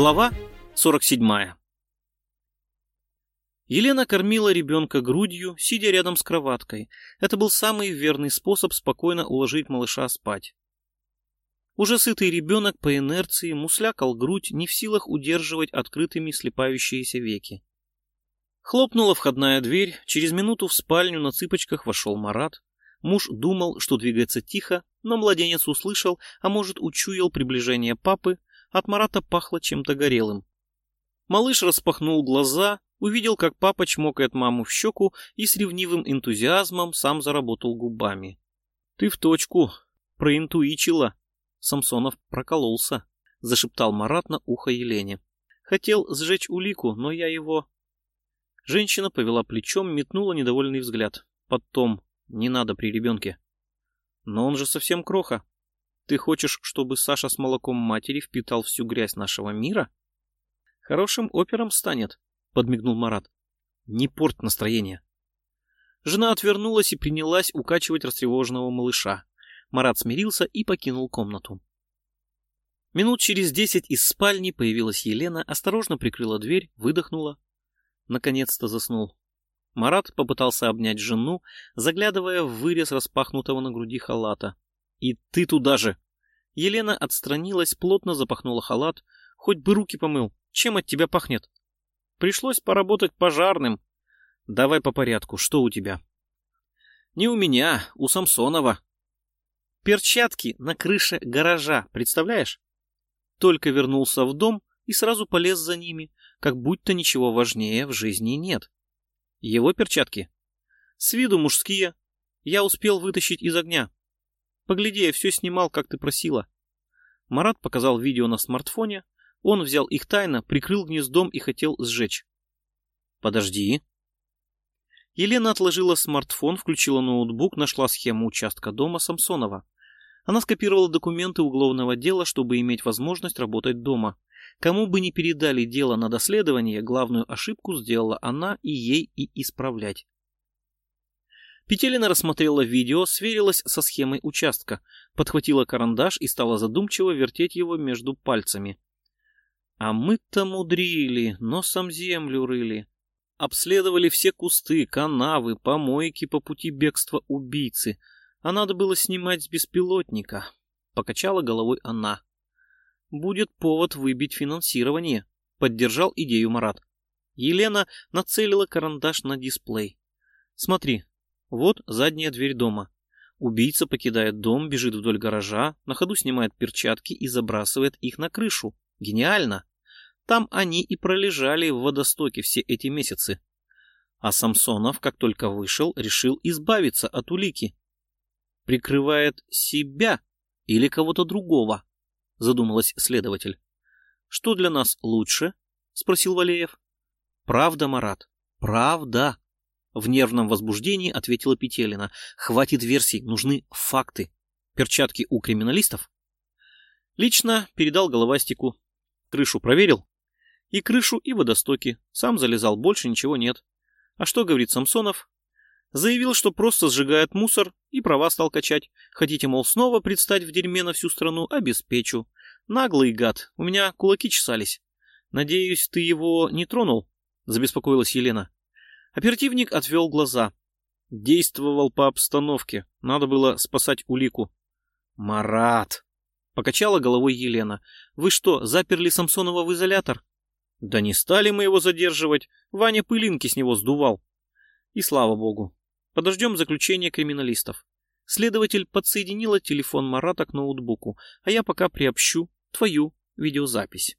Глава 47 Елена кормила ребенка грудью, сидя рядом с кроваткой. Это был самый верный способ спокойно уложить малыша спать. Уже сытый ребенок по инерции муслякал грудь, не в силах удерживать открытыми слепающиеся веки. Хлопнула входная дверь, через минуту в спальню на цыпочках вошел Марат. Муж думал, что двигается тихо, но младенец услышал, а может учуял приближение папы, от Марата пахло чем-то горелым. Малыш распахнул глаза, увидел, как папа чмокает маму в щеку и с ревнивым энтузиазмом сам заработал губами. — Ты в точку, проинтуичила. Самсонов прокололся, — зашептал Марат на ухо Елене. Хотел сжечь улику, но я его... Женщина повела плечом, метнула недовольный взгляд. Потом, не надо при ребенке. Но он же совсем кроха. Ты хочешь, чтобы Саша с молоком матери впитал всю грязь нашего мира? Хорошим опером станет, подмигнул Марат. Не порт настроение. Жена отвернулась и принялась укачивать растревоженного малыша. Марат смирился и покинул комнату. Минут через десять из спальни появилась Елена, осторожно прикрыла дверь, выдохнула. Наконец-то заснул. Марат попытался обнять жену, заглядывая в вырез распахнутого на груди халата. «И ты туда же!» Елена отстранилась, плотно запахнула халат. «Хоть бы руки помыл. Чем от тебя пахнет?» «Пришлось поработать пожарным». «Давай по порядку. Что у тебя?» «Не у меня, у Самсонова». «Перчатки на крыше гаража, представляешь?» Только вернулся в дом и сразу полез за ними, как будто ничего важнее в жизни нет. Его перчатки? С виду мужские. Я успел вытащить из огня. Погляди, я все снимал, как ты просила. Марат показал видео на смартфоне. Он взял их тайно, прикрыл гнездом и хотел сжечь. Подожди. Елена отложила смартфон, включила ноутбук, нашла схему участка дома Самсонова. Она скопировала документы уголовного дела, чтобы иметь возможность работать дома. Кому бы ни передали дело на доследование, главную ошибку сделала она и ей и исправлять. Петелина рассмотрела видео, сверилась со схемой участка, подхватила карандаш и стала задумчиво вертеть его между пальцами. А мы-то мудрили, носом землю рыли. Обследовали все кусты, канавы, помойки по пути бегства убийцы. А надо было снимать с беспилотника. Покачала головой она. Будет повод выбить финансирование. Поддержал идею Марат. Елена нацелила карандаш на дисплей. Смотри, вот задняя дверь дома. Убийца покидает дом, бежит вдоль гаража, на ходу снимает перчатки и забрасывает их на крышу. Гениально! Там они и пролежали в водостоке все эти месяцы. А Самсонов, как только вышел, решил избавиться от улики. Прикрывает себя или кого-то другого, задумалась следователь. Что для нас лучше? спросил Валеев. Правда, Марат, правда. В нервном возбуждении ответила Петелина. Хватит версий, нужны факты. Перчатки у криминалистов? Лично передал головастику. Крышу проверил? И крышу, и водостоки. Сам залезал, больше ничего нет. А что говорит Самсонов? Заявил, что просто сжигает мусор и права стал качать. Хотите, мол, снова предстать в дерьме на всю страну? Обеспечу. Наглый гад, у меня кулаки чесались. Надеюсь, ты его не тронул? Забеспокоилась Елена. Оперативник отвел глаза. Действовал по обстановке. Надо было спасать улику. «Марат!» — покачала головой Елена. «Вы что, заперли Самсонова в изолятор?» «Да не стали мы его задерживать. Ваня пылинки с него сдувал». И слава богу. Подождем заключения криминалистов. Следователь подсоединила телефон Марата к ноутбуку, а я пока приобщу твою видеозапись.